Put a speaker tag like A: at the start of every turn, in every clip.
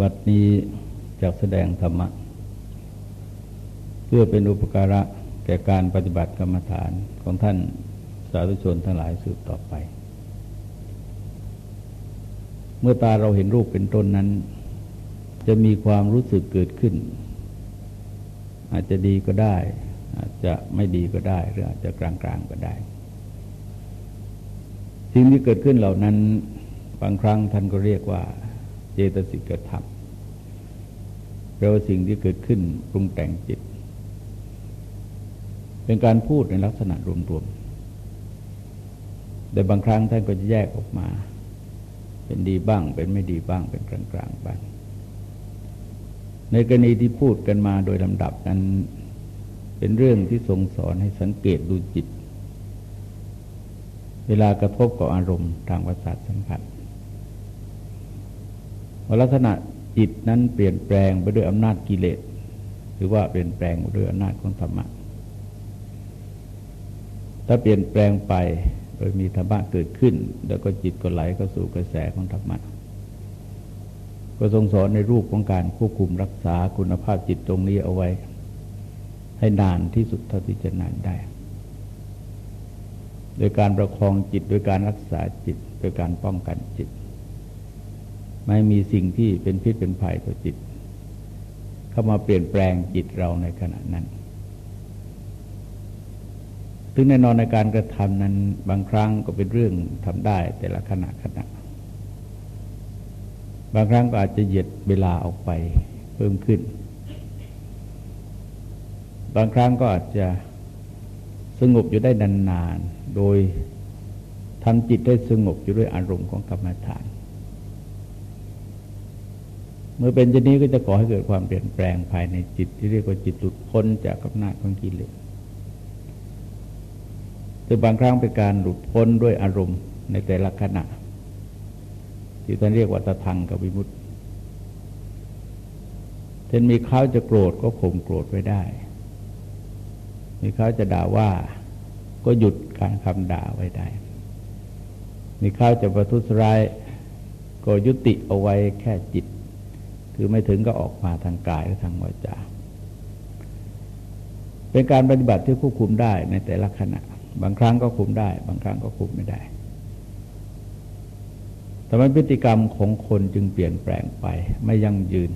A: บัดนี้จะแสดงธรรมะ เพื่อเป็นอุปการะแก่การปฏิบัติกรรมฐานของท่านสาธุชนทั้งหลายสืบต่อไป เมื่อตาเราเห็นรูปเป็นต้นนั้น จะมีความรู้สึกเกิดขึ้น อาจจะดีก็ได้ อาจจะไม่ดีก็ได้ หรืออาจจะกลางๆก็ได้ สิ่งที่เกิดขึ้นเหล่านั้นบางครั้งท่านก็เรียกว่า เจตสิกธรรมแปลว่าสิ่งที่เกิดขึ้นปรุงแต่งจิต เป็นการพูดในลักษณะรวมๆแต่บางครั้งท่านก็จะแยกออกมา เป็นดีบ้าง เป็นไม่ดีบ้าง เป็นกลางๆบ้างในกรณีที่พูดกันมาโดยลำดับนั้น เป็นเรื่องที่ทรงสอนให้สังเกตดูจิต เวลากระทบกับอารมณ์ทางประสาทสัมผัส ลักษณะจิตนั้นเปลี่ยนแปลงไปด้วยอำนาจกิเลสหรือว่าเปลี่ยนแปลงไปด้วยอำนาจของธรรมะถ้าเปลี่ยนแปลงไปโดยมีธรรมะเกิดขึ้น แล้วก็จิตก็ไหลเข้าสู่กระแสของธรรมะก็ทรงสอนในรูปของการควบคุมรักษาคุณภาพจิตตรงนี้เอาไว้ ให้นานที่สุดเท่าที่จะนานได้ โดยการประคองจิตโดยการรักษาจิต โดยการป้องกันจิต ไม่มีสิ่งที่เป็นพิษเป็นภัยต่อจิต เข้ามาเปลี่ยนแปลงจิตเราในขณะนั้นถึงแน่นอนในการกระทำนั้นบางครั้งก็เป็นเรื่องทำได้แต่ละขณะขณะ บางครั้งก็อาจจะเหยียดเวลาออกไปเพิ่มขึ้น บางครั้งก็อาจจะสงบอยู่ได้นานๆโดยทำจิตได้สงบอยู่ด้วยอารมณ์ของกรรมฐาน เมื่อเป็นเช่นนี้ก็จะก่อให้เกิดความเปลี่ยนแปลงภายในจิตที่เรียกว่าจิตหลุดพ้นจากกำนาจของกิเลสแต่บางครั้งเป็นการหลุดพ้นด้วยอารมณ์ในแต่ละขณะ ที่ท่านเรียกว่าตะทังกับวิมุตติเช่นมีเขาจะโกรธก็ข่มโกรธไว้ได้ มีเขาจะด่าว่าก็หยุดการคำด่าไว้ได้ มีเขาจะประทุษร้ายก็ยุติเอาไว้แค่จิต คือไม่ถึงก็ออกมาทางกายหรือทางวาจา เป็นการปฏิบัติที่ควบคุมได้ในแต่ละขณะ บางครั้งก็คุมได้ บางครั้งก็คุมไม่ได้แต่มันพฤติกรรมของคนจึงเปลี่ยนแปลงไป ไม่ยั่งยืน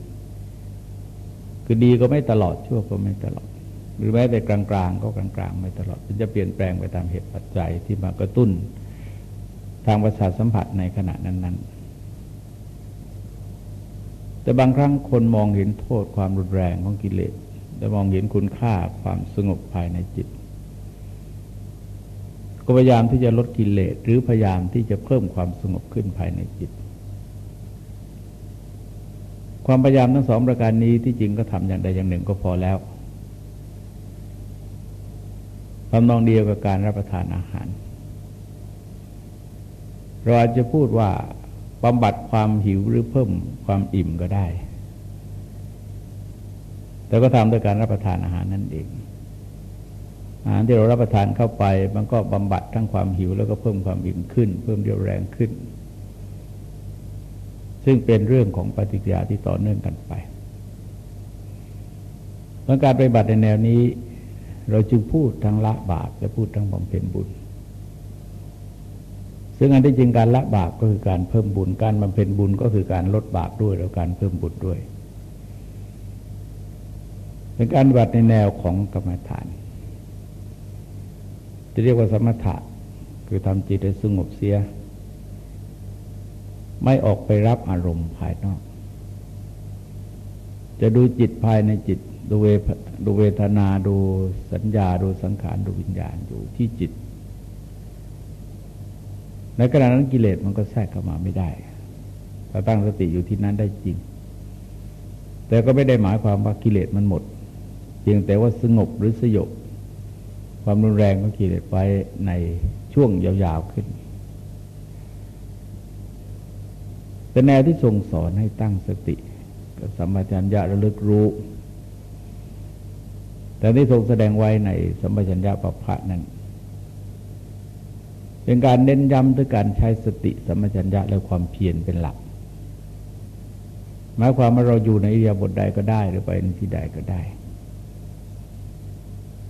A: คือดีก็ไม่ตลอดชั่วก็ไม่ตลอด หรือแม้แต่กลางๆ ก็กลางๆ ไม่ตลอด มันจะเปลี่ยนแปลงไปตามเหตุปัจจัยที่มากระตุ้น ทางประสาทสัมผัสในขณะนั้น ๆ แต่บางครั้งคนมองเห็นโทษความรุนแรงของกิเลสและมองเห็นคุณค่าความสงบภายในจิต ก็พยายามที่จะลดกิเลสหรือพยายามที่จะเพิ่มความสงบขึ้นภายในจิต ความพยายามทั้งสองประการนี้ที่จริงก็ทำอย่างใดอย่างหนึ่งก็พอแล้วทำนองเดียวกับการรับประทานอาหาร เราอาจจะพูดว่า บำบัดความหิวหรือเพิ่มความอิ่มก็ได้ แต่ก็ทำโดยการรับประทานอาหารนั่นเอง อาหารที่เรารับประทานเข้าไป มันก็บำบัดทั้งความหิวแล้วก็เพิ่มความอิ่มขึ้น เพิ่มเรียวแรงขึ้น ซึ่งเป็นเรื่องของปฏิกิริยาที่ต่อเนื่องกันไปเมื่อการปฏิบัติในแนวนี้ เราจึงพูดทั้งละบาปและพูดทั้งบำเพ็ญบุญ ซึ่งอันที่จริงการละบาปก็คือการเพิ่มบุญ การบำเพ็ญบุญก็คือการลดบาปด้วยแล้วการเพิ่มบุญด้วย เป็นการบัติในแนวของกรรมฐาน จะเรียกว่าสมถะคือทำจิตให้สงบเสีย ไม่ออกไปรับอารมณ์ภายนอก จะดูจิตภายในจิตดูเวดูเวทนาดูสัญญาดูสังขารดูวิญญาณอยู่ที่จิต ในขณะนั้นกิเลสมันก็แทรกเข้ามาไม่ได้ถ้าตั้งสติอยู่ที่นั้นได้จริง แต่ก็ไม่ได้หมายความว่ากิเลสมันหมด เพียงแต่ว่าสงบหรือสยบ ความรุนแรงของกิเลสไว้ในช่วงยาวๆขึ้นเป็นแนวที่ทรงสอนให้ตั้งสติกับสัมปชัญญะระลึกรู้ แต่ที่ทรงแสดงไว้ในสัมปชัญญะปภะนั้น เป็นการเน้นย้ำด้วยการใช้สติสมัชัญญะและความเพียรเป็นหลัก หมายความว่าเราอยู่ในอิริยาบถใดก็ได้หรือไปในที่ใดก็ได้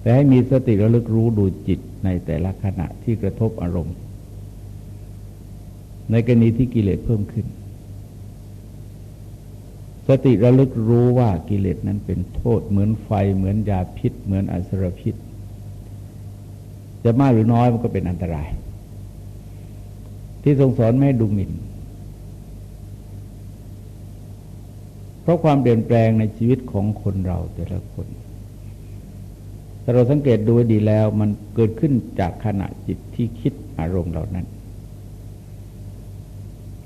A: แต่ให้มีสติระลึกรู้ดูจิตในแต่ละขณะที่กระทบอารมณ์ ในกรณีที่กิเลสเพิ่มขึ้น สติระลึกรู้ว่ากิเลสนั้นเป็นโทษเหมือนไฟเหมือนยาพิษ เหมือนอสรพิษ จะมากหรือน้อยมันก็เป็นอันตราย ที่ทรงสอนไม่ดูหมิ่น เพราะความเปลี่ยนแปลงในชีวิตของคนเราแต่ละคนถ้าเราสังเกตดูดีแล้วมันเกิดขึ้นจากขณะจิตที่คิดอารมณ์เหล่านั้น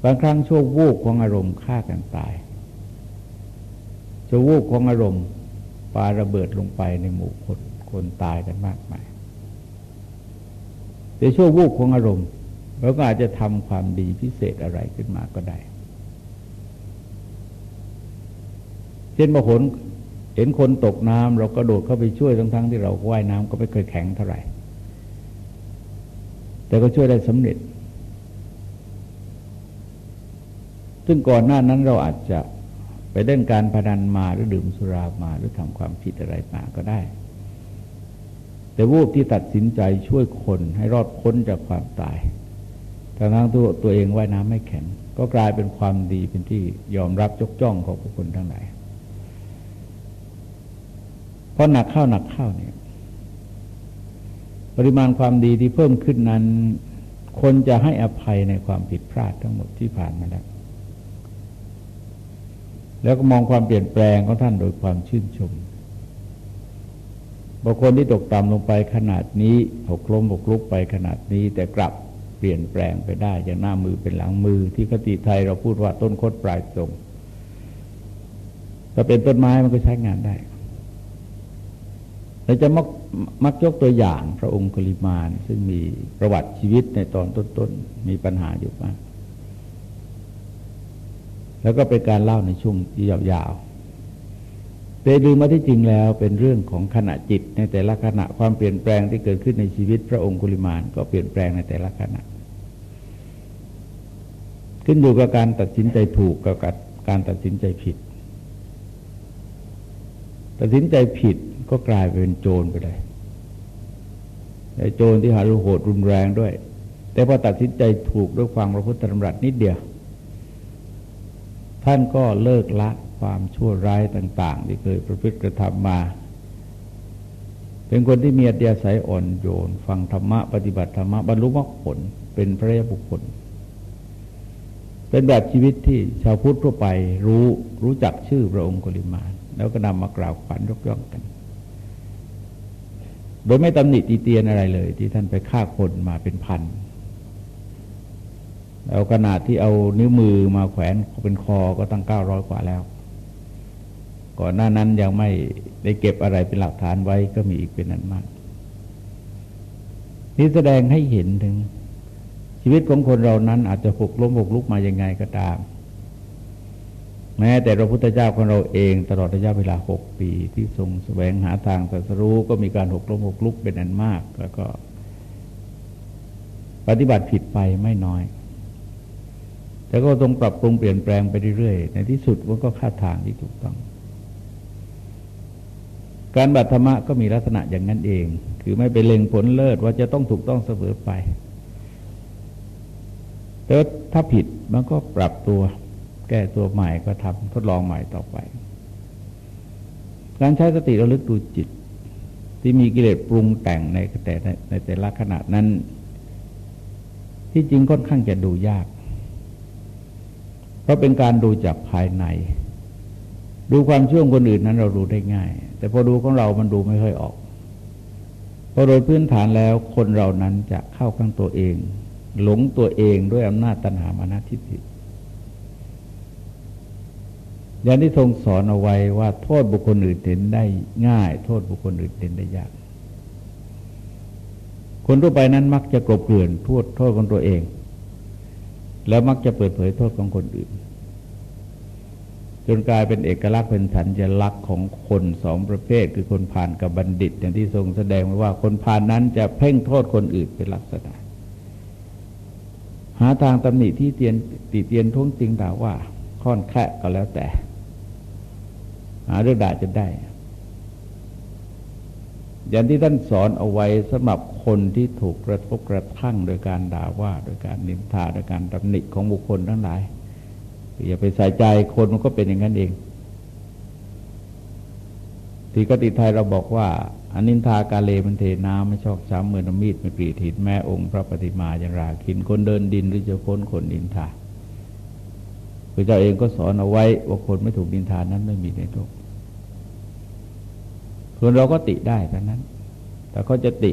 A: บางครั้งชั่ววูบของอารมณ์ฆ่ากันตายชั่ววูบของอารมณ์ปาระเบิดลงไปในหมู่คนคนตายกันมากมายแต่ชั่ววูบของอารมณ์ เราก็อาจจะทำความดีพิเศษอะไรขึ้นมาก็ได้ เช่นบางคนเห็นคนตกน้ำเราก็โดดเข้าไปช่วยทั้งๆทที่เราว่ายน้ำก็ไม่เคยแข็งเท่าไหร่ แต่ก็ช่วยได้สำเร็จ ซึ่งก่อนหน้านั้นเราอาจจะไปเล่นการพนันมาหรือดื่มสุรามาหรือทำความผิดอะไรมาก็ได้ แต่วูบที่ตัดสินใจช่วยคนให้รอดพ้นจากความตาย ทั้งตัวตัวเองว่ายน้ำไม่แข็ง ก็กลายเป็นความดีเป็นที่ยอมรับยกจ้องของผู้คนทั้งหลายพราะหนักเข้าหนักเข้าเนี่ย ปริมาณความดีที่เพิ่มขึ้นนั้น คนจะให้อภัยในความผิดพลาดทั้งหมดที่ผ่านมาแล้ว แล้วก็มองความเปลี่ยนแปลงของท่านโดยความชื่นชมบางคนที่ตกต่ำลงไปขนาดนี้หกล้มหกลุกไปขนาดนี้แต่กลับ เปลี่ยนแปลงไปได้จากหน้ามือเป็นหลังมือ ที่คติไทยเราพูดว่าต้นคดปลายตรงถ้าเป็นต้นไม้มันก็ใช้งานได้เราจะมักมักยกตัวอย่างพระองค์กลิมานซึ่งมีประวัติชีวิตในตอนต้นๆมีปัญหาอยู่มากแล้วก็เป็นการเล่าในช่วงยาวๆ แต่ดูมาที่จริงแล้วเป็นเรื่องของขณะจิต ในแต่ละขณะความเปลี่ยนแปลงที่เกิดขึ้นในชีวิตพระองคุลิมานก็เปลี่ยนแปลงในแต่ละขณะ ขึ้นอยู่กับการตัดสินใจถูกกับการตัดสินใจผิด ตัดสินใจผิดก็กลายเป็นโจรไปเลยไอ้โจรที่หารุโหดรุนแรงด้วย แต่พอตัดสินใจถูกด้วยความพระพุทธธรรมรัตนิดเดียว ท่านก็เลิกละ ความชั่วร้ายต่าง ๆ ที่เคยประพฤติกระทำมา เป็นคนที่มีอัตยาศัยอ่อนโยน ฟังธรรมะปฏิบัติธรรมะบรรลุมรรคผลเป็นพระยบุคคล เป็นแบบชีวิตที่ชาวพุทธทั่วไปรู้รู้จักชื่อพระองค์กลิมานแล้วก็นำมากล่าวขวัญยกย่องกัน โดยไม่ตำหนิตีเตียนอะไรเลย ที่ท่านไปฆ่าคนมาเป็นพันเอาขนาดที่เอานิ้วมือมาแขวนเป็นคอก็ตั้งเก้าร้อยกว่าแล้ว ก่อนหน้านั้นยังไม่ได้เก็บอะไรเป็นหลักฐานไว้ก็มีอีกเป็นนั้นมาก นี่แสดงให้เห็นถึง ชีวิตของคนเรานั้นอาจจะหกล้มหกลุกมายังไงก็ตาม แม้แต่พระพุทธเจ้าของเราเองตลอดระยะเวลาหกปีที่ทรงแสวงหาทางตรัสรู้ก็มีการหกล้มหกลุกเป็นอันมาก แล้วก็ ปฏิบัติผิดไปไม่น้อยแต่ก็ต้องปรับปรุงเปลี่ยนแปลงไปเรื่อยๆ ในที่สุดมันก็ค่าทางที่ถูกต้อง การบัตธรรมะก็มีลักษณะอย่างนั้นเอง คือไม่ไปเล็งผลเลิศว่าจะต้องถูกต้องเสมอไป แต่ถ้าผิดมันก็ปรับตัว แก้ตัวใหม่ก็ทำทดลองใหม่ต่อไป การใช้สติระลึกดูจิต ที่มีกิเลสปรุงแต่งในแต่ในแต่ละขณะนั้น ที่จริงค่อนข้างจะดูยาก เพราะเป็นการดูจากภายใน ดูความช่วงคนอื่นนั้นเราดูได้ง่าย แต่พอดูของเรามันดูไม่ค่อยออก เพราะโดยพื้นฐานแล้วคนเรานั้นจะเข้าข้างตัวเอง หลงตัวเองด้วยอำนาจตัณหามานะทิฏฐิอย่างที่ทรงสอนเอาไว้ว่าโทษบุคคลอื่นเห็นได้ง่าย โทษบุคคลอื่นเห็นได้ยาก คนทั่วไปนั้นมักจะกลบเกลื่อนโทษโทษของตัวเอง แล้วมักจะเปิดเผยโทษของคนอื่น นกลายเป็นเอกลักษณ์เป็นสัญลักษณ์ของคนสองประเภท คือคนผ่านกับบัณฑิต อย่างที่ทรงแสดงไว้ว่าคนผ่านนั้นจะเพ่งโทษคนอื่นเป็นลักษณะ หาทางตำหนิที่เตียนติเตียนท้วงจิงด่าว่า ค่อนแค่ก็แล้วแต่ หาเรื่องด่าจะได้ อย่างที่ท่านสอนเอาไว้สำหรับคนที่ถูกกระทบกระทั่งโดยการด่าว่า โดยการนินทาโดยการตำหนิของบุคคลทั้งหลาย อย่าไปใส่ใจคนมันก็เป็นอย่างนั้นเอง ที่กติไทยเราบอกว่าอนินทากาเลมันเทน้ำไม่ชอกช้ำเหมือนมีดไม่กรีดหินแม่องค์พระปฏิมาอย่างราคินคนเดินดินหรือจะพ้นคนนินทาพระเจ้าเองก็สอนเอาไว้ว่าคนไม่ถูกนินทานั้นไม่มีในโลกคนเราก็ติได้แต่นั้น แต่เขาจะติ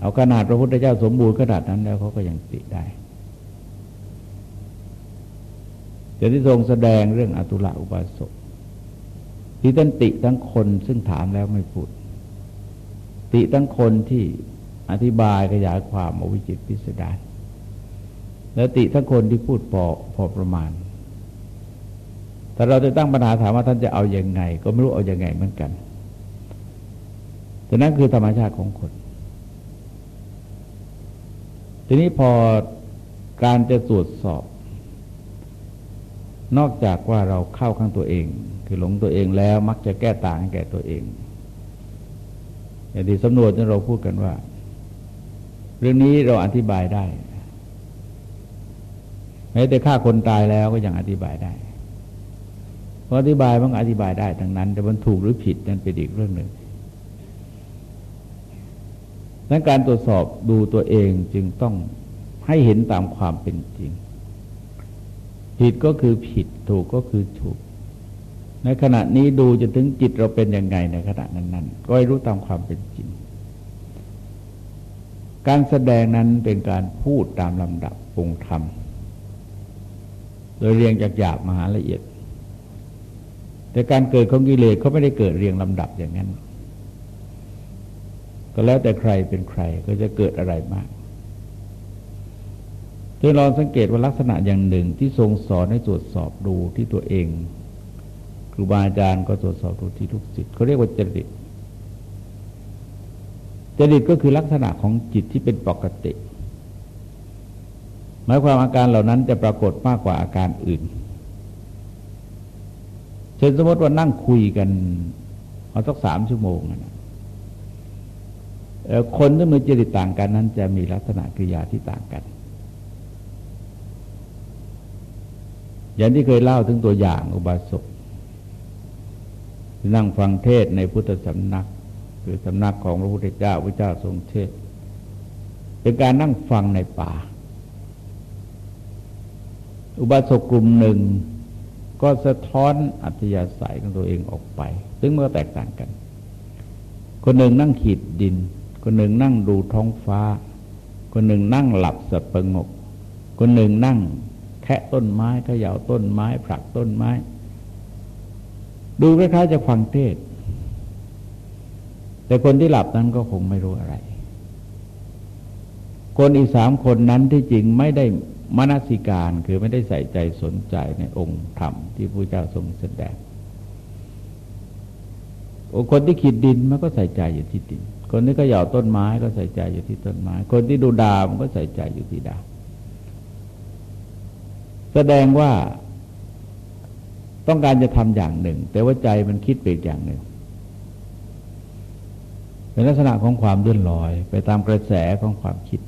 A: เอาขนาดพระพุทธเจ้าสมบูรณ์ขนาดนั้นแล้วเขาก็ยังติได้ จะที่ทรงแสดงเรื่องอตุละอุบาสกที่ท่านติทั้งคนซึ่งถามแล้วไม่พูด ติทั้งคนที่อธิบายขยายความอวิจิตพิสดารแล้วติทั้งคนที่พูดพอพอประมาณ แต่เราจะตั้งปัญหาถามว่าท่านจะเอาอยัางไง ก็ไม่รู้เอาอยัางไงเหมือนกัน แต่นั่นคือธรรมชาติของคน ทีนี้พอการจะตรวจสอบ นอกจากว่าเราเข้าข้างตัวเอง คือหลงตัวเองแล้วมักจะแก้ต่างแก่ตัวเองอย่างที่สำนวนที่เราพูดกันว่า เรื่องนี้เราอธิบายได้แม้แต่ฆ่าคนตายแล้วก็ยังอธิบายได้เพราะอธิบายมันอธิบายได้ทั้งนั้น แต่มันถูกหรือผิดนั่นเป็นอีกเรื่องหนึ่งดังการตรวจสอบดูตัวเองจึงต้องให้เห็นตามความเป็นจริง ผิดก็คือผิดถูกก็คือถูก ในขณะนี้ดูจะถึงจิตเราเป็นยังไงในขณะนั้นๆก็ให้รู้ตามความเป็นจริง การแสดงนั้นเป็นการพูดตามลำดับปรุงธรรม โดยเรียงจากหยาบมหาละเอียด แต่การเกิดของกิเลสเขาไม่ได้เกิดเรียงลำดับอย่างนั้น ก็แล้วแต่ใครเป็นใครก็จะเกิดอะไรมาก โดยลองสังเกตว่าลักษณะอย่างหนึ่งที่ทรงสอนให้ตรวจสอบดูที่ตัวเอง ครูบาอาจารย์ก็ตรวจสอบดูที่ทุกสิทธิ์เขาเรียกว่าจริตจริตก็คือลักษณะของจิตที่เป็นปกติ หมายความอาการเหล่านั้นจะปรากฏมากกว่าอาการอื่น เช่นสมมติว่านั่งคุยกันเอาสักสามชั่วโมงนะคนที่มีจริตต่างกันนั้นจะมีลักษณะกิริยาที่ต่างกัน อย่างที่เคยเล่าถึงตัวอย่างอุบาสกนั่งฟังเทศในพุทธสำนัก คือสำนักของพระพุทธเจ้าพระเจ้าทรงเทศ เป็นการนั่งฟังในป่า อุบาสกกลุ่มหนึ่ง ก็สะท้อนอัธยาศัยของตัวเองออกไป ซึ่งเมื่อแตกต่างกัน คนหนึ่งนั่งขีดดิน คนหนึ่งนั่งดูท้องฟ้า คนหนึ่งนั่งหลับสับประงก คนหนึ่งนั่งะต้นไม้เขย่าต้นไม้ ผลักต้นไม้ ดูคล้ายๆจะฟังเทศ แต่คนที่หลับนั้นก็คงไม่รู้อะไร คนอีกสามคนนั้นที่จริงไม่ได้มนสิการคือไม่ได้ใส่ใจสนใจในองค์ธรรมที่พระเจ้าทรงแสดงคนที่ขีดดินมันก็ใส่ใจอยู่ที่ดิน คนที่ก็เหย่าต้นไม้ก็ใส่ใจอยู่ที่ต้นไม้ คนที่ดูดาวมันก็ใส่ใจอยู่ที่ดาว แสดงว่าต้องการจะทำอย่างหนึ่ง แต่ว่าใจมันคิดไปอีกอย่างหนึ่งเป็นลักษณะของความเลื่อนลอย ไปตามกระแสของความคิด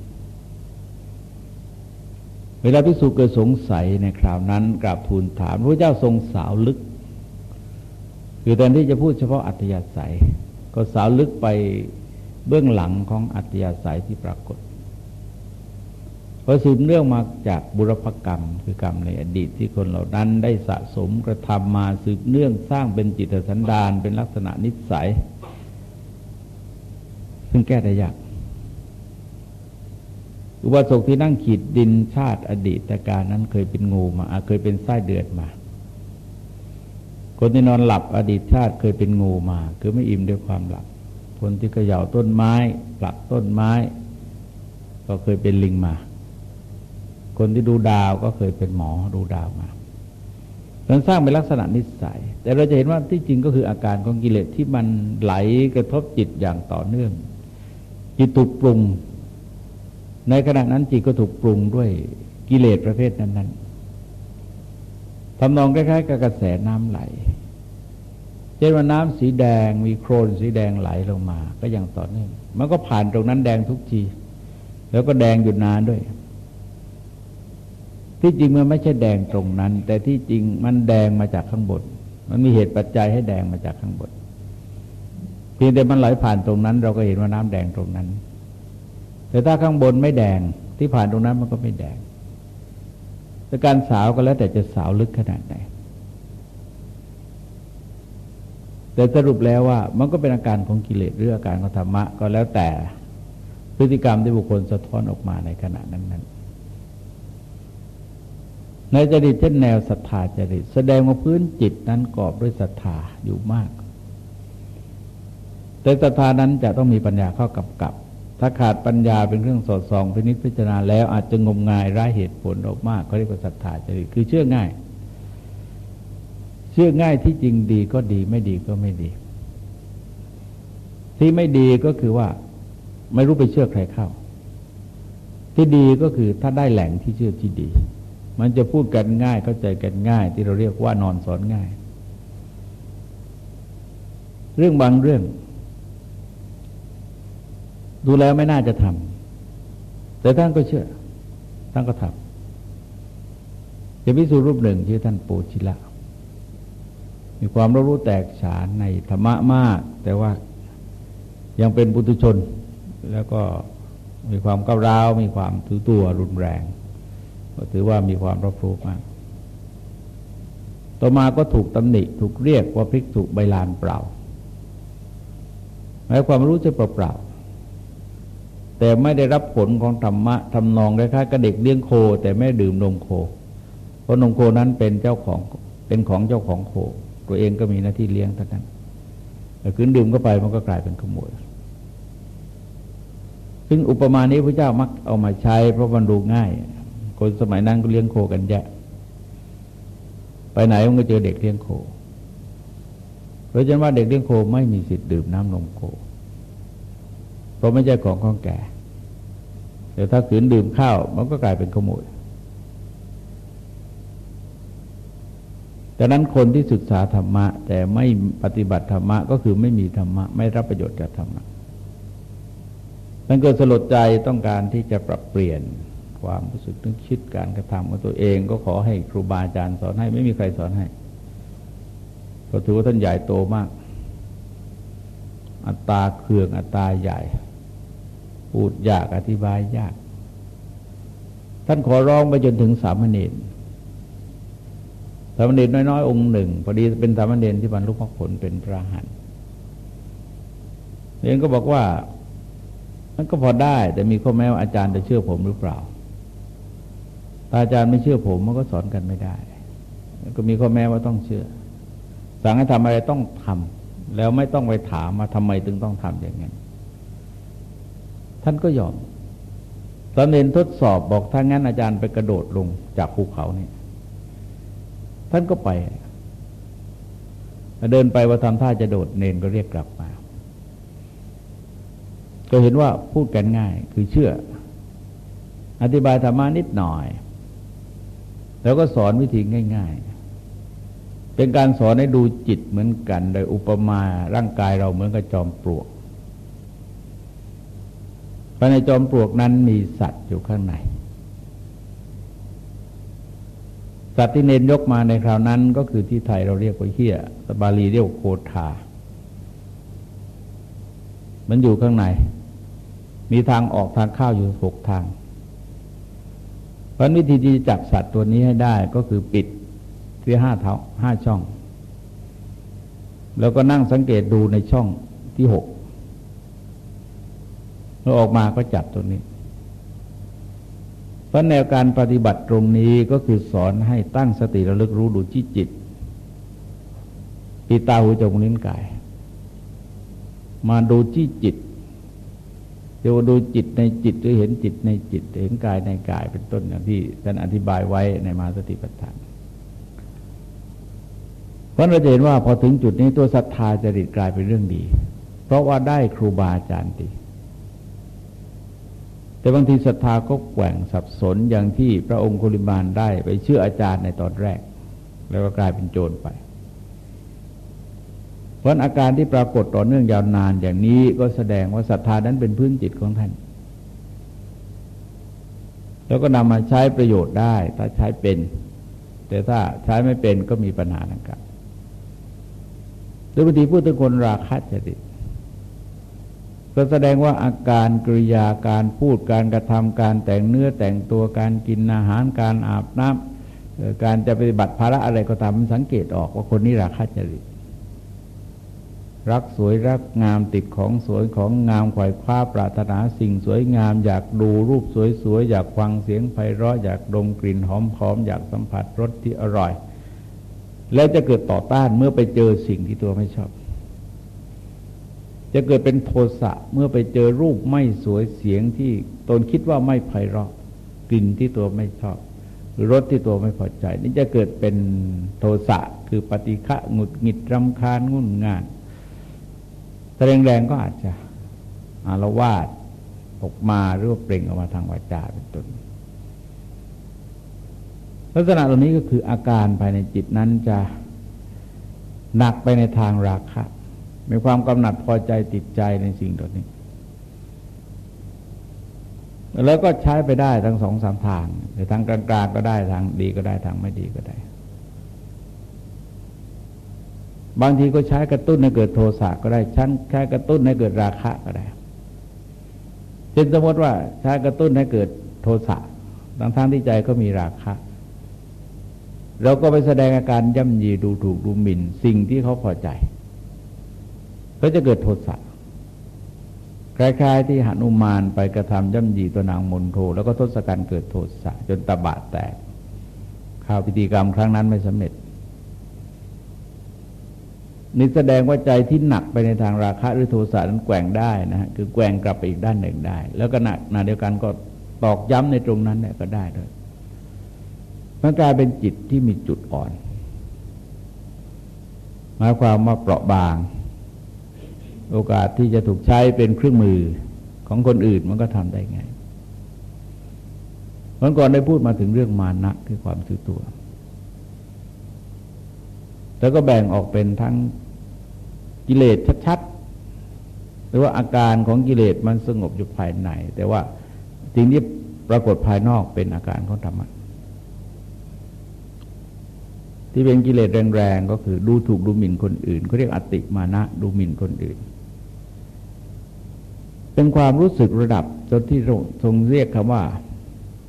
A: เวลาพิสุเกิดสงสัยในคราวนั้นกราบทูลถามพระเจ้าทรงสาวลึก คือแทนที่จะพูดเฉพาะอัตยาศัย ก็สาวลึกไปเบื้องหลังของอัตยาศัยที่ปรากฏ ราะสืบเนื่องมาจากบุรพกรรมคือกรรมในอดีตที่คนเหล่านั้นได้สะสมกระทำมาสืบเนื่องสร้างเป็นจิตสันดานเป็นลักษณะนิสัย ซึ่งแก้ได้ยากอุบาสกที่นั่งขีดดินชาติอดีตการนั้นเคยเป็นงูมาเคยเป็นไส้เดือดมา คนที่นอนหลับอดีตชาติเคยเป็นงูมา คือไม่อิ่มด้วยความหลับ คนที่เขย่าต้นไม้ ปลักต้นไม้ ก็เคยเป็นลิงมา คนที่ดูดาวก็เคยเป็นหมอดูดาวมามันสร้างเป็นลักษณะนิสัย แต่เราจะเห็นว่าที่จริงก็คืออาการของกิเลสที่มันไหลกระทบจิตอย่างต่อเนื่อง จิตถูกปรุง ในขณะนั้นจิตก็ถูกปรุงด้วยกิเลสประเภทนั้น ๆทำนองคล้ายๆกับกระแสน้ำไหลเช่นว่าน้ำสีแดงมีโครนสีแดงไหลลงมา ก็ยังต่อเนื่องมันก็ผ่านตรงนั้นแดงทุกที แล้วก็แดงหยุดนานด้วย ที่จริงมันไม่ใช่แดงตรงนั้น แต่ที่จริงมันแดงมาจากข้างบน มันมีเหตุปัจจัยให้แดงมาจากข้างบนเพียงแต่มันไหลผ่านตรงนั้น เราก็เห็นว่าน้ำแดงตรงนั้น แต่ถ้าข้างบนไม่แดงที่ผ่านตรงนั้นมันก็ไม่แดงแต่การสาวก็แล้วแต่จะสาวลึกขนาดไหนแต่สรุปแล้วว่ามันก็เป็นอาการของกิเลสหรืออาการของธรรมะก็แล้วแต่พฤติกรรมที่บุคคลสะท้อนออกมาในขณะนั้นนั้น ในจริตเช่นแนวศรัทธาจริต แสดงว่าพื้นจิตนั้นกอบด้วยศรัทธาอยู่มาก แต่ศรัทธานั้นจะต้องมีปัญญาเข้ากำกับ ถ้าขาดปัญญาเป็นเครื่องสอดส่องพินิจพิจารณาแล้วอาจจะงมงายร้ายเหตุผลออกมากเขาเรียกว่าศรัทธาจริตคือเชื่อง่าย เชื่อง่ายที่จริงดีก็ดีไม่ดีก็ไม่ดี ที่ไม่ดีก็คือว่าไม่รู้ไปเชื่อใครเข้า ที่ดีก็คือถ้าได้แหล่งที่เชื่อที่ดี มันจะพูดกันง่ายเข้าใจกันง่าย ที่เราเรียกว่านอนสอนง่าย เรื่องบางเรื่อง ดูแล้วไม่น่าจะทำแต่ท่านก็เชื่อท่านก็ทำจะพิสูจรูปหนึ่งชื่อท่านปูชิละมีความรู้แตกฉานในธรรมะมาก แต่ว่ายังเป็นปุถุชน แล้วก็มีความก้าวร้าว มีความถือตัวรุนแรง ก็ถือว่ามีความรับรู้มาก ต่อมาก็ถูกตำหนิถูกเรียกว่าพริกถูกใบลานเปล่าหมายความรู้จะเปล่าแต่ไม่ได้รับผลของธรรมะทำนองคล้ายๆกับเด็กเลี้ยงโค แต่ไม่ดื่มนมโค เพราะนมโคนั้นเป็นเจ้าของเป็นของเจ้าของโค ตัวเองก็มีหน้าที่เลี้ยงเท่านั้นแต่คืนดื่มเข้าไปมันก็กลายเป็นขโมยซึ่งอุปมานี้พระเจ้ามักเอามาใช้เพราะมันดูง่าย คนสมัยนั้นก็เลี้ยงโคกันแยะ ไปไหนมันก็เจอเด็กเลี้ยงโค เพราะฉะนั้นว่าเด็กเลี้ยงโคไม่มีสิทธิ์ดื่มน้ำนมโค เพราะไม่ใช่ของของแก่ แต่ถ้าขืนดื่มข้าวมันก็กลายเป็นขโมยดังนั้นคนที่ศึกษาธรรมะ แต่ไม่ปฏิบัติธรรมะก็คือไม่มีธรรมะ ไม่รับประโยชน์จากธรรมะมันเกิดสลดใจต้องการที่จะปรับเปลี่ยน ความรู้สึกนึกคิดการกระทำของตัวเอง ก็ขอให้ครูบาอาจารย์สอนให้ไม่มีใครสอนให้ก็ถือว่าท่านใหญ่โตมาก อัตตาเคืองอัตตาใหญ่ พูดยากอธิบายยาก ท่านขอร้องไปจนถึงสามเณรามเณรน้อยๆ องค์หนึ่งพอดีเป็นสามเณรที่บรรลุมรรคผลเป็นพระหันเองก็บอกว่ามันก็พอได้ แต่มีข้อแม้ว่าอาจารย์จะเชื่อผมหรือเปล่า ถ้าอาจารย์ไม่เชื่อผมมันก็สอนกันไม่ได้ ก็มีข้อแม้ว่าต้องเชื่อ สั่งให้ทำอะไรต้องทำแล้วไม่ต้องไปถามมาทำไมถึงต้องทำอย่างนั้นท่านก็ยอมตอนเรียนทดสอบบอกถ้างั้นอาจารย์ไปกระโดดลงจากภูเขาเนี่ยท่านก็ไป เดินไปว่าทำท่าจะโดดเนนก็เรียกกลับมา ก็เห็นว่าพูดกันง่ายคือเชื่อ อธิบายธรรมานิดหน่อย แล้วก็สอนวิธีง่าย ๆ เป็นการสอนให้ดูจิตเหมือนกัน โดยอุปมาร่างกายเราเหมือนกับจอมปลวกภายในจอมปลวกนั้นมีสัตว์อยู่ข้างใน สัตว์ที่เน้นยกมาในคราวนั้นก็คือที่ไทยเราเรียกว่าเฮียสบาลีเรียกโคทา มันอยู่ข้างใน มีทางออกทางเข้าอยู่หกทาง ราะวิธีที่จับสัตว์ตัวนี้ให้ได้ก็คือปิดที่ห้าเท้าห้าช่อง แล้วก็นั่งสังเกตดูในช่องที่หกแล้วออกมาก็จับตัวนี้ เพราะแนวการปฏิบัติตรงนี้ก็คือสอนให้ตั้งสติระลึกรู้ดูที่จิตปีตาหูจมูกลิ้นกาย มาดูที่จิต จะดูจิตในจิตหรือเห็นจิตในจิต เห็นกายในกายเป็นต้นอย่างที่ท่านอธิบายไว้ในมาสติปัฏฐานเพราะเราจะเห็นว่าพอถึงจุดนี้ตัวศรัทธาจริตกลายเป็นเรื่องดี เพราะว่าได้ครูบาอาจารย์ดี แต่บางทีศรัทธาก็แกว่งสับสนอย่างที่พระองค์คุลิมานได้ไปเชื่ออาจารย์ในตอนแรก แล้วก็กลายเป็นโจรไป เพราะอาการที่ปรากฏต่อเนื่องยาวนานอย่างนี้ก็แสดงว่าศรัทธานั้นเป็นพื้นจิตของท่าน แล้วก็นำมาใช้ประโยชน์ได้ ถ้าใช้เป็น แต่ถ้าใช้ไม่เป็นก็มีปัญหานะครับโดยบางทีพูดถึงคนราคะจริตก็แสดงว่าอาการกริยาการพูดการกระทำการแต่งเนื้อแต่งตัวการกินอาหารการอาบน้ำการจะปฏิบัติภาระอะไรก็ตามมันสังเกตออกว่าคนนี้ราคะจริต รักสวยรักงามติดของสวยของงามขวายคว้าปรารถนาสิ่งสวยงาม อยากดูรูปสวยๆอยากฟังเสียงไพเราะอยากดมกลิ่นหอมๆอยากสัมผัสรสที่อร่อย แล้วจะเกิดต่อต้านเมื่อไปเจอสิ่งที่ตัวไม่ชอบ จะเกิดเป็นโทสะเมื่อไปเจอรูปไม่สวยเสียงที่ตนคิดว่าไม่ไพเราะกลิ่นที่ตัวไม่ชอบหรือรสที่ตัวไม่พอใจ นี่จะเกิดเป็นโทสะคือปฏิฆะหงุดหงิดรำคาญงุ่นง่าน แรงแรงก็อาจจะอารวาดออกมาหรือว่าเปล่งออกมาทางวาจาเป็นต้นลักษณะตรงนี้ก็คืออาการภายในจิตนั้นจะหนักไปในทางราคะ มีความกำหนัดพอใจติดใจในสิ่งตัวนี้ แล้วก็ใช้ไปได้ทั้งสองสามทางแต่ทางกลางๆก็ได้ทางดีก็ได้ทางไม่ดีก็ได้ บางทีก็ใช้กระตุ้นให้เกิดโทสะก็ได้ชั้นใช้กระตุ้นให้เกิดราคะก็ได้เช่นสมมติว่าใช้กระตุ้นให้เกิดโทสะทั้งทั้งที่ใจก็มีราคะเราก็ไปแสดงอาการย่ำยีดูถูกดูหมิ่น สิ่งที่เขาพอใจ ก็จะเกิดโทสะคล้ายๆที่หนุมานไปกระทำย่ำยีตัวนางมนโท แล้วก็ทศกัณฐ์เกิดโทสะจนตะบะแตกข่าวพิธีกรรมครั้งนั้นไม่สำเร็จ นี่แสดงว่าใจที่หนักไปในทางราคะหรือโทสะนั้นแกว่งได้นะฮะคือแกว่งกลับไปอีกด้านหนึ่งได้ แล้วก็หนักนาเดียวกันก็ตอกย้ำในตรงนั้นเนี่ยก็ได้ด้วยมันกลายเป็นจิตที่มีจุดอ่อน หมายความว่าเปราะบาง โอกาสที่จะถูกใช้เป็นเครื่องมือของคนอื่นมันก็ทำได้ไงเมื่อก่อนได้พูดมาถึงเรื่องมานะคือความถือตัว แล้วก็แบ่งออกเป็นทั้งกิเลสชัดๆ หรือว่าอาการของกิเลสมันสงบอยู่ภายใน แต่ว่าสิ่งที่ปรากฏภายนอกเป็นอาการของธรรมะที่เป็นกิเลสแรงๆก็คือดูถูกดูหมิ่นคนอื่นเขาเรียกอติมานะดูหมิ่นคนอื่น เป็นความรู้สึกระดับจนที่ทรงเรียกคำว่า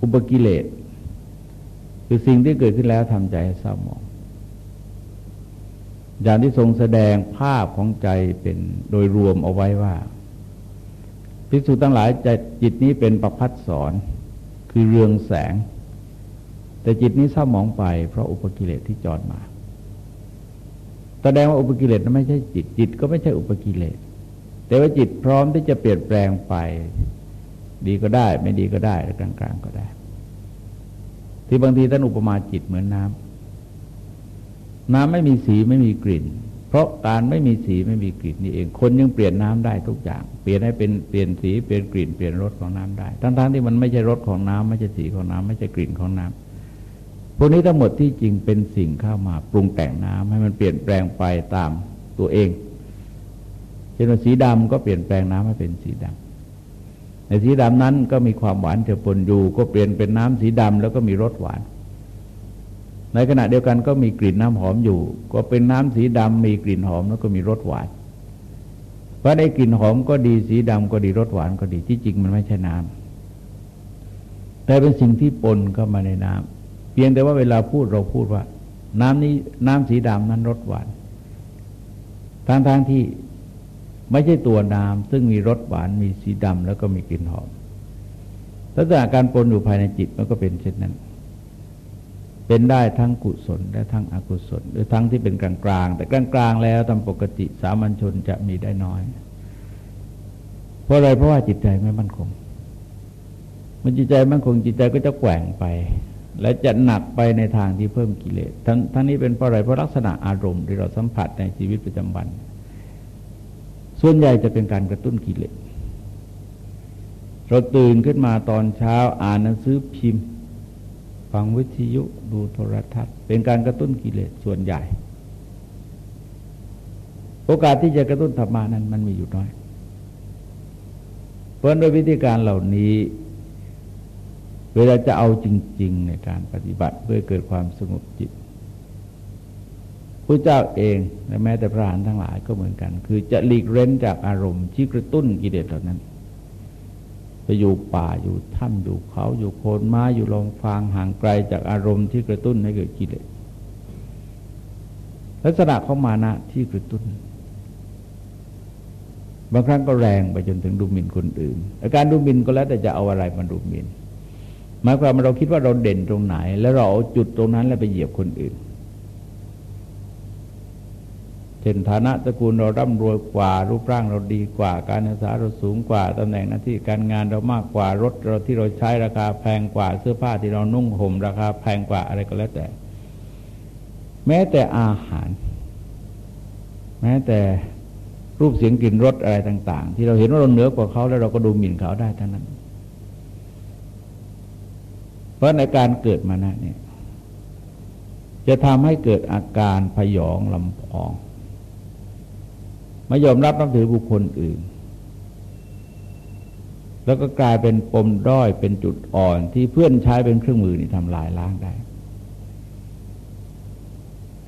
A: อุปกิเลสคือสิ่งที่เกิดขึ้นแล้วทำใจให้เศร้าหมอง อย่างที่ทรงแสดงภาพของใจเป็นโดยรวมเอาไว้ว่าภิกษุทั้งหลายใจจิตนี้เป็นประพัดสอนคือเรืองแสง แต่จิตนี้เศร้าหมองไป เพราะอุปกิเลสที่จอดมาแสดงว่าอุปกิเลสนั้นไม่ใช่จิต จิตก็ไม่ใช่อุปกิเลส แต่ว่าจิตพร้อมที่จะเปลี่ยนแปลงไป ดีก็ได้ ไม่ดีก็ได้กลางๆก็ได้ ที่บางทีท่านอุปมาจิตเหมือนน้ำ น้ำไม่มีสีไม่มีกลิ่น เพราะการไม่มีสีไม่มีกลิ่นนี่เอง คนยังเปลี่ยนน้ำได้ทุกอย่าง เปลี่ยนให้เป็นเปลี่ยนสีเปลี่ยนกลิ่นเปลี่ยนรสของน้ำได้ ทั้งๆที่มันไม่ใช่รสของน้ำไม่ใช่สีของน้ำไม่ใช่กลิ่นของน้ำพวกนี้ทั้งหมดที่จริงเป็นสิ่งเข้ามาปรุงแต่งน้ำให้มันเปลี่ยนแปลงไปตามตัวเองเช่นว่าสีดำก็เปลี่ยนแปลงน้ำให้เป็นสีดำในสีดำนั้นก็มีความหวานเจือปนอยู่ ก็เปลี่ยนเป็นน้ำสีดำแล้วก็มีรสหวาน ในขณะเดียวกันก็มีกลิ่นน้ำหอมอยู่ ก็เป็นน้ำสีดำมีกลิ่นหอมแล้วก็มีรสหวานเพราะในกลิ่นหอมก็ดีสีดำก็ดีรสหวานก็ดีที่จริงมันไม่ใช่น้ำแต่เป็นสิ่งที่ปนเข้ามาในน้ำเพียงแต่ว่าเวลาพูดเราพูดว่า น้ำนี้น้ำสีดำนั้นรสหวานทั้งๆทที่ไม่ใช่ตัวน้ำซึ่งมีรสหวานมีสีดำแล้วก็มีกลิ่นหอมลักษณะการปนอยู่ภายในจิตมันก็เป็นเช่นนั้น เป็นได้ทั้งกุศลและทั้งอกุศล หรือทั้งที่เป็นกลางกลางแต่กลางกลางแล้วตามปกติสามัญชนจะมีได้น้อย เพราะอะไรเพราะว่าจิตใจไม่มั่นคง มันจิตใจมั่นคงจิตใจก็จะแกว่งไป และจะหนักไปในทางที่เพิ่มกิเลสทั้งทั้งนี้เป็นเพราะอะไรเพราะลักษณะอารมณ์ที่เราสัมผัสในชีวิตประจำวัน ส่วนใหญ่จะเป็นการกระตุ้นกิเลสเราตื่นขึ้นมาตอนเช้าอ่านหนังสือพิมพ์ ฟังวิทยุดูโทรทัศน์ เป็นการกระตุ้นกิเลสส่วนใหญ่ โอกาสที่จะกระตุ้นธรรมานั้นมันมีอยู่น้อย เพราะโดยวิธีการเหล่านี้ เวลาจะเอาจริง ๆ ในการปฏิบัติเพื่อเกิดความสงบจิตพระเจ้าเองและแม้แต่พระอรหันต์ทั้งหลายก็เหมือนกัน คือจะหลีกเร้นจากอารมณ์ที่กระตุ้นกิเลสเหล่านั้น ไปอยู่ป่าอยู่ถ้ำอยู่เขาอยู่โคนไม้อยู่ลงฟางห่างไกลจากอารมณ์ที่กระตุ้นให้เกิดกิเลสลักษณะของมานะที่กระตุ้น บางครั้งก็แรงไปจนถึงดูหมิ่นคนอื่น อาการดูหมิ่นก็แล้วแต่จะเอาอะไรมาดูหมิ่นหมายความว่าเราคิดว่าเราเด่นตรงไหน แล้วเราเอาจุดตรงนั้นแล้วไปเหยียบคนอื่น เช่นฐานะตระกูลเราร่ำรวยกว่า รูปร่างเราดีกว่า การศึกษาเราสูงกว่าตำแหน่งหน้าที่การงานเรามากกว่ารถเราที่เราใช้ราคาแพงกว่าเสื้อผ้าที่เรานุ่งห่มราคาแพงกว่าอะไรก็แล้วแต่ แม้แต่อาหาร แม้แต่รูปเสียงกลิ่นรสอะไรต่าง ๆ ที่เราเห็นว่าเราเหนือกว่าเขาแล้วเราก็ดูหมิ่นเขาได้ทั้งนั้น เพราะในการเกิดมานะเนี่ย จะทำให้เกิดอาการพยองลำพอง ไม่ยอมรับนับถือบุคคลอื่น แล้วก็กลายเป็นปมด้อยเป็นจุดอ่อนที่เพื่อนใช้เป็นเครื่องมือนี่ทำลายล้างได้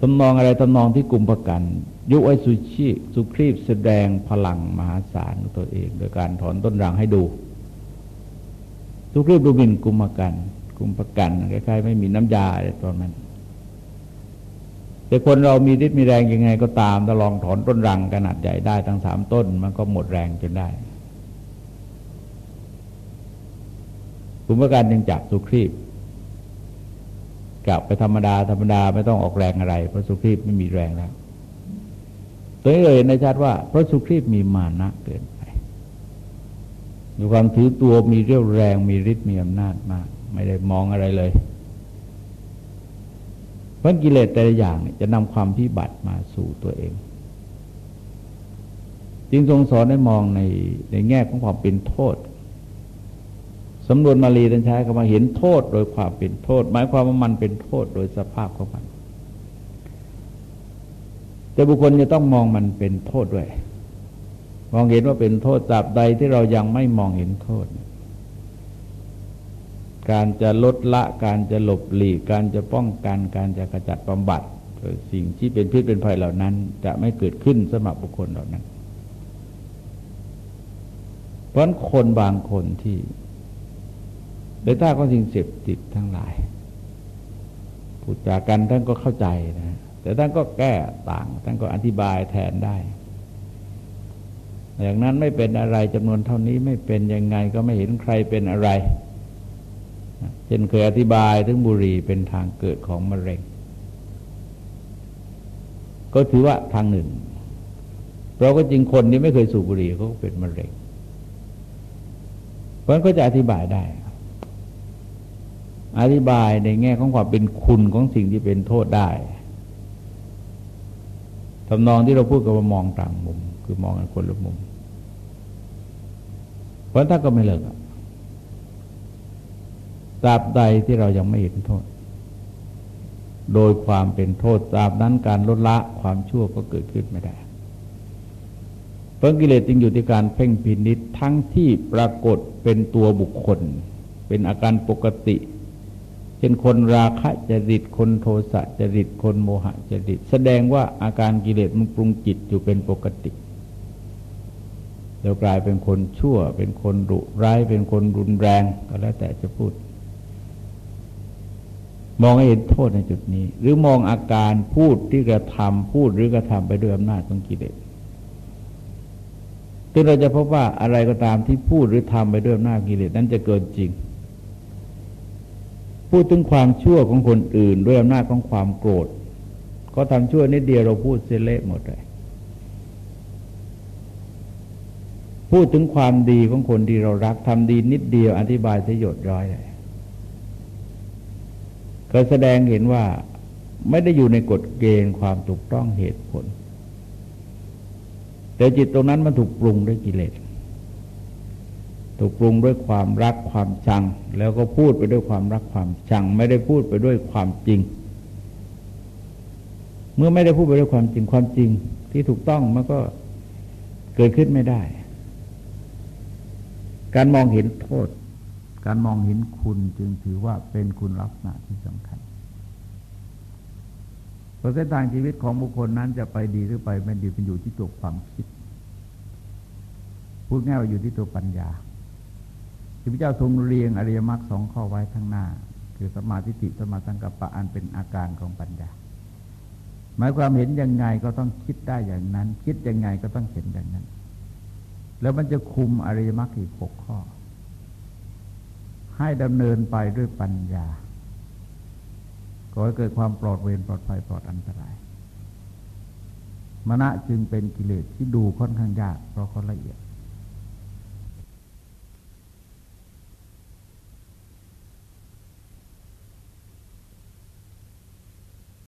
A: ตำนองอะไรตำนองที่กลุ่มประกัน ยุไอสุชีสุครีบแสดงพลังมหาศาลของตัวเอง โดยการถอนต้นรังให้ดู สุครีบดูบินกลุ่มประกันกลุ่มประกันคล้ายๆไม่มีน้ำยาอะไรตอนนั้น แต่คนเรามีฤทธิ์มีแรงยังไงก็ตามถ้าลองถอนต้นรังขนาดใหญ่ได้ทั้งสามต้น มันก็หมดแรงจนได้คุณประการยังจับสุครีบกลับไปธรรมดาธรรมดาไม่ต้องออกแรงอะไร เพราะสุครีบไม่มีแรงแล้วตัวนี้เลยในชัดว่าเพราะสุครีบมีมานะเกินไปมีความถือตัวมีเรี่ยวแรงมีฤทธิ์มีอำนาจมาก ไม่ได้มองอะไรเลย เพราะกิเลสแต่ละอย่างจะนำความพิบัติมาสู่ตัวเอง จึงทรงสอนให้มองในในแง่ของความเป็นโทษสำนวนมาลีท่านใช้คำว่าเห็นโทษโดยความเป็นโทษ หมายความว่ามันเป็นโทษโดยสภาพของมัน แต่บุคคลจะต้องมองมันเป็นโทษด้วย มองเห็นว่าเป็นโทษตราบใดที่เรายังไม่มองเห็นโทษ การจะลดละการจะหลบหลีก การจะป้องกัน การจะกระจัดบำบัดสิ่งที่เป็นพิษเป็นภัยเหล่านั้น จะไม่เกิดขึ้นสำหรับบุคคลเหล่านั้น เพราะคนบางคนที่ในท่าของสิ่งเสพติดทั้งหลายพูดจากกันท่านก็เข้าใจนะแต่ท่านก็แก้ต่างท่านก็อธิบายแทนได้ อย่างนั้นไม่เป็นอะไรจำนวนเท่านี้ไม่เป็นยังไงก็ไม่เห็นใครเป็นอะไร ช่นเคยอธิบายถึงบุหรี่เป็นทางเกิดของมะเร็ง ก็ถือว่าทางหนึ่งเราก็จริงคนที่ไม่เคยสูบบุหรี่เขาก็เป็นมะเร็ง เพราะนั้นก็จะอธิบายได้ อธิบายในแง่ของความเป็นคุณของสิ่งที่เป็นโทษได้ทำนองที่เราพูดกับมองต่างมุม คือมองกันคนละมุม เพราะถ้าก็ไม่เลิก ตราบใดที่เรายังไม่เห็นโทษ โดยความเป็นโทษตราบนั้นการลดละความชั่วก็เกิดขึ้นไม่ได้เพราะกิเลสจึงอยู่ที่การเพ่งพินิษทั้งที่ปรากฏเป็นตัวบุคคล เป็นอาการปกติเช่นคนราคะจริต คนโทสะจริต คนโมหะจริต แสดงว่าอาการกิเลสมันปรุงจิตอยู่เป็นปกติเดี๋ยวกลายเป็นคนชั่ว เป็นคนดุร้าย เป็นคนรุนแรงก็แล้วแต่จะพูด มองให้เห็นโทษในจุดนี้ หรือมองอาการพูดที่กระทำพูดหรือกระทำไปด้วยอำนาจของกิเลสซึ่งเราจะพบว่าอะไรก็ตามที่พูดหรือทำไปด้วยอำนาจกิเลสนั้นจะเกินจริง พูดถึงความชั่วของคนอื่น ด้วยอำนาจของความโกรธ ก็ทำชั่วนิดเดียวเราพูดเสเละหมดเลยพูดถึงความดีของคนที่เรารักทำดีนิดเดียวอธิบายเสยดร้อยเลย ก็แสดงเห็นว่าไม่ได้อยู่ในกฎเกณฑ์ความถูกต้องเหตุผล แต่จิตตรงนั้นมันถูกปรุงด้วยกิเลส ถูกปรุงด้วยความรักความชัง แล้วก็พูดไปด้วยความรักความชัง ไม่ได้พูดไปด้วยความจริง เมื่อไม่ได้พูดไปด้วยความจริงความจริงที่ถูกต้องมันก็เกิดขึ้นไม่ได้ การมองเห็นโทษ การมองเห็นคุณจึงถือว่าเป็นคุณลักษณะที่สำคัญเพราะเส้นทางชีวิตของบุคคลนั้นจะไปดีหรือไปไม่ดีเป็นอยู่ที่ตัวความคิด พูดง่ายว่าอยู่ที่ตัวปัญญาที่พระเจ้าทรงเรียงอริยมรรคสองข้อไว้ทั้งหน้า คือสมาธิิสมาสังกัปปะอันเป็นอาการของปัญญา หมายความเห็นยังไงก็ต้องคิดได้อย่างนั้น คิดยังไงก็ต้องเห็นอย่างนั้น แล้วมันจะคุมอริยมรรคอีกหกข้อ ให้ดำเนินไปด้วยปัญญาก็ให้เกิดความปลอดเวรปลอดภัยปลอดอันตรายมณะจึงเป็นกิเลสที่ดูค่อนข้างยากเพราะเขาละเอียด